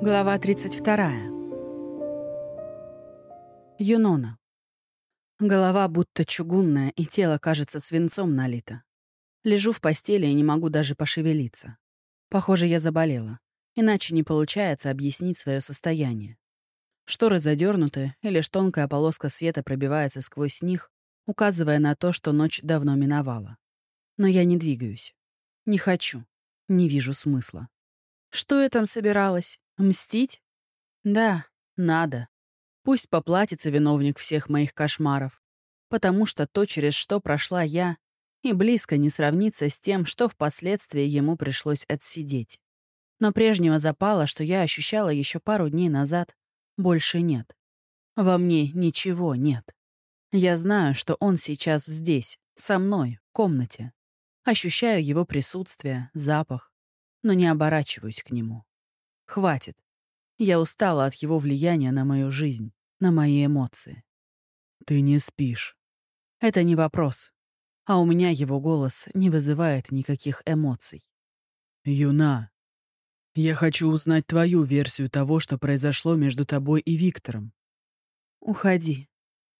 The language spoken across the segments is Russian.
Глава 32. Юнона. Голова будто чугунная, и тело кажется свинцом налито. Лежу в постели и не могу даже пошевелиться. Похоже, я заболела. Иначе не получается объяснить свое состояние. Шторы задернуты, и лишь тонкая полоска света пробивается сквозь них, указывая на то, что ночь давно миновала. Но я не двигаюсь. Не хочу. Не вижу смысла. Что я там собиралась? Мстить? Да, надо. Пусть поплатится виновник всех моих кошмаров. Потому что то, через что прошла я, и близко не сравнится с тем, что впоследствии ему пришлось отсидеть. Но прежнего запала, что я ощущала еще пару дней назад, больше нет. Во мне ничего нет. Я знаю, что он сейчас здесь, со мной, в комнате. Ощущаю его присутствие, запах, но не оборачиваюсь к нему. Хватит. Я устала от его влияния на мою жизнь, на мои эмоции. Ты не спишь. Это не вопрос. А у меня его голос не вызывает никаких эмоций. Юна, я хочу узнать твою версию того, что произошло между тобой и Виктором. Уходи.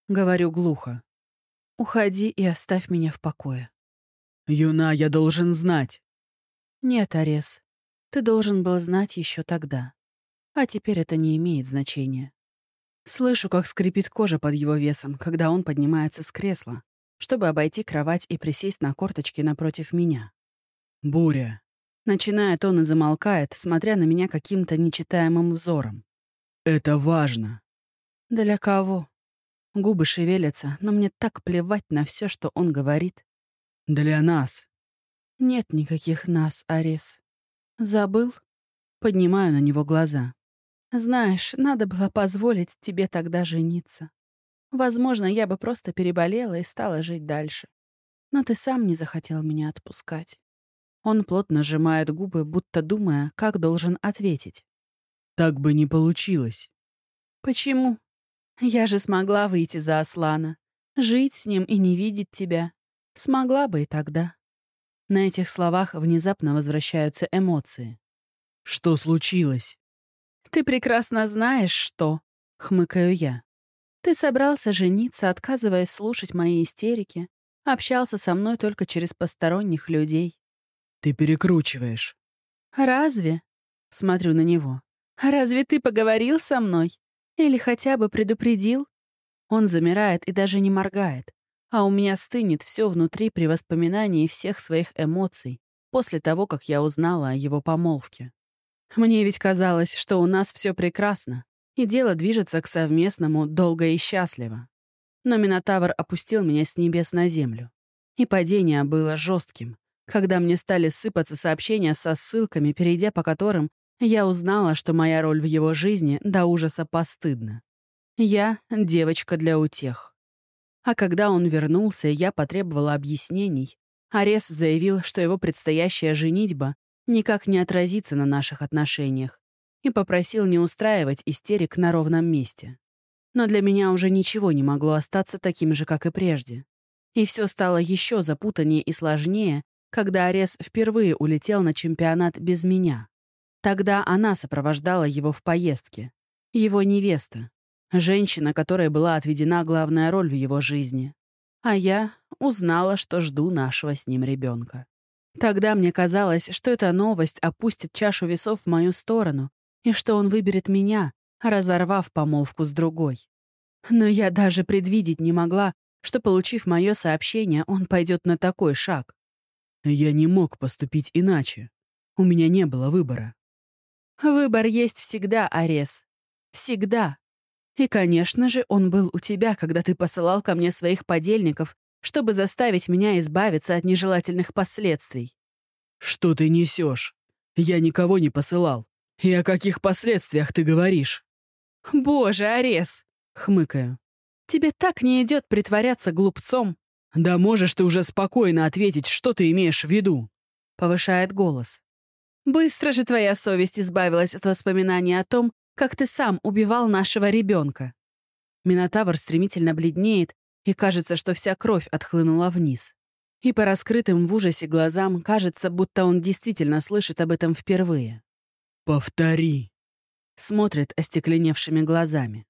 Говорю глухо. Уходи и оставь меня в покое. Юна, я должен знать. Нет, Арес. Ты должен был знать еще тогда. А теперь это не имеет значения. Слышу, как скрипит кожа под его весом, когда он поднимается с кресла, чтобы обойти кровать и присесть на корточки напротив меня. «Буря!» Начинает он и замолкает, смотря на меня каким-то нечитаемым взором. «Это важно!» «Для кого?» Губы шевелятся, но мне так плевать на все, что он говорит. «Для нас!» «Нет никаких нас, Арес. «Забыл?» Поднимаю на него глаза. «Знаешь, надо было позволить тебе тогда жениться. Возможно, я бы просто переболела и стала жить дальше. Но ты сам не захотел меня отпускать». Он плотно сжимает губы, будто думая, как должен ответить. «Так бы не получилось». «Почему? Я же смогла выйти за Аслана, жить с ним и не видеть тебя. Смогла бы и тогда». На этих словах внезапно возвращаются эмоции. «Что случилось?» «Ты прекрасно знаешь, что...» — хмыкаю я. «Ты собрался жениться, отказываясь слушать мои истерики, общался со мной только через посторонних людей». «Ты перекручиваешь». «Разве?» — смотрю на него. «Разве ты поговорил со мной? Или хотя бы предупредил?» Он замирает и даже не моргает, а у меня стынет все внутри при воспоминании всех своих эмоций после того, как я узнала о его помолвке. Мне ведь казалось, что у нас все прекрасно, и дело движется к совместному долго и счастливо. Но Минотавр опустил меня с небес на землю. И падение было жестким, когда мне стали сыпаться сообщения со ссылками, перейдя по которым я узнала, что моя роль в его жизни до ужаса постыдна. Я — девочка для утех. А когда он вернулся, я потребовала объяснений. Арес заявил, что его предстоящая женитьба никак не отразится на наших отношениях и попросил не устраивать истерик на ровном месте. Но для меня уже ничего не могло остаться таким же, как и прежде. И все стало еще запутаннее и сложнее, когда Арес впервые улетел на чемпионат без меня. Тогда она сопровождала его в поездке. Его невеста. Женщина, которой была отведена главная роль в его жизни. А я узнала, что жду нашего с ним ребенка. Тогда мне казалось, что эта новость опустит чашу весов в мою сторону, и что он выберет меня, разорвав помолвку с другой. Но я даже предвидеть не могла, что, получив мое сообщение, он пойдет на такой шаг. Я не мог поступить иначе. У меня не было выбора. Выбор есть всегда, Арес. Всегда. И, конечно же, он был у тебя, когда ты посылал ко мне своих подельников, чтобы заставить меня избавиться от нежелательных последствий. Что ты несешь? Я никого не посылал. И о каких последствиях ты говоришь? Боже, Арес! Хмыкаю. Тебе так не идет притворяться глупцом. Да можешь ты уже спокойно ответить, что ты имеешь в виду? Повышает голос. Быстро же твоя совесть избавилась от воспоминаний о том, как ты сам убивал нашего ребенка. Минотавр стремительно бледнеет, и кажется, что вся кровь отхлынула вниз. И по раскрытым в ужасе глазам кажется, будто он действительно слышит об этом впервые. «Повтори!» Смотрит остекленевшими глазами.